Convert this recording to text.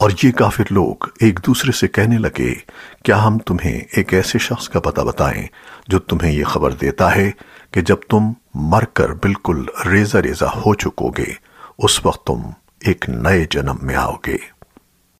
اور یہ کافر لوگ ایک دوسرے سے کہنے لگے، کیا ہم تمہیں ایک ایسے شخص کا پتہ بتائیں جو تمہیں یہ خبر دیتا ہے کہ جب تم مر کر بالکل ریزہ ریزہ ہو چکو گے، اس وقت تم ایک نئے جنم میں آؤ گے۔